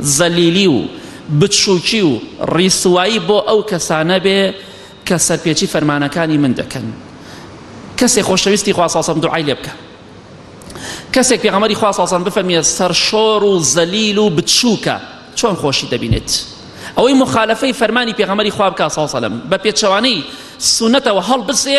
زەلیلی و بچوکی و ڕیسوایی بۆ ئەو کەسانە بێ کە سەرپێچی فەرمانەکانی من دەکەن کەسێک خۆشەویستی خوا ساسم دوعای لێ بکە کەسێک پێغەمەری خوا ساسم بفەرمیێت سەرشۆر و زەلیل و بچووکە چۆن خۆشی دەبینێت ئەوەی مخالفەی فەرمانی پێغەمەری خوا بکە ساسەلم بە پێچەوانەی سونەتەوە هەڵبسێ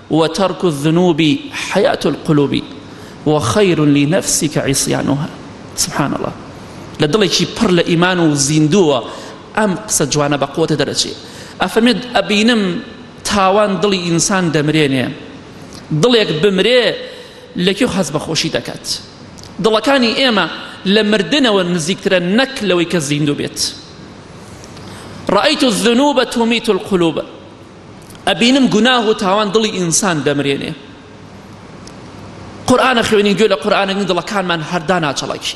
وە ترک الذنوب حیات القلوب وە خیر لنفسک عصیانها سبحان اللە لە دڵێکی پڕ لە ئیمان و زیندووە ئەم قسە جوانە بە قوەتە دەرەچێ ئەفەرمێت ئەبینم تاوان دڵی ئینسان دەمرێنێ دڵێک بمرێ لە کوێ هەست بە خۆشی دەکات دڵەکانی ئێمە لە مردنەوە نزیکترە نەک لەوەی کە زیندوو بێت ڕایت و الذنوب تومیت القلوب ئەبینم گوناه و تاوان دڵی ئینسان دەمرێنێ قورآانە خوێنین گوێ لە قورآانەگەین دڵەکانمان هەردا ناچەڵکی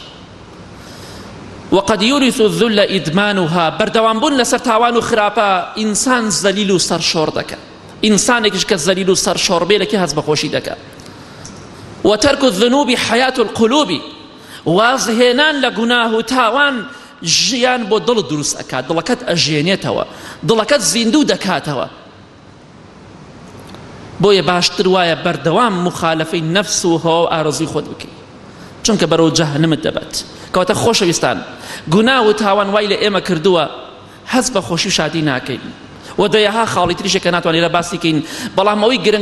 وقد يورث الذل إدمانها بەردەوام بوون لەسەر تاوان و خراپە ئینسان زەلیل و سەرشۆڕ دەکە ئینسانێکش کە زەلیل و سەرشۆڕ بێ لەکی هەز بەخۆشی دەکە وترك الذنوب حياة القلوب وازهێنان لە گوناه و تاوان ژیان بۆ دڵت دروست ئەکات دڵەکەت ئەژێنێتەوە دڵەکەت زیندوو دەکاتەوە بۆیە باشتر وایە بەردەوام مخالفەی نەفس و هەوا و ئارەزوی خۆت بکەیت چونکە بەرەو جەهنمت دەبات کەواتە خۆشەویستان گونا و تاوان وای لە ئێمە کردووە هەست بە خۆشی و شادی ناکەین و دەیەها خاڵی تریشێکە ناتوانانی لە باسی کەین بەڵام ئەوەی گرنگ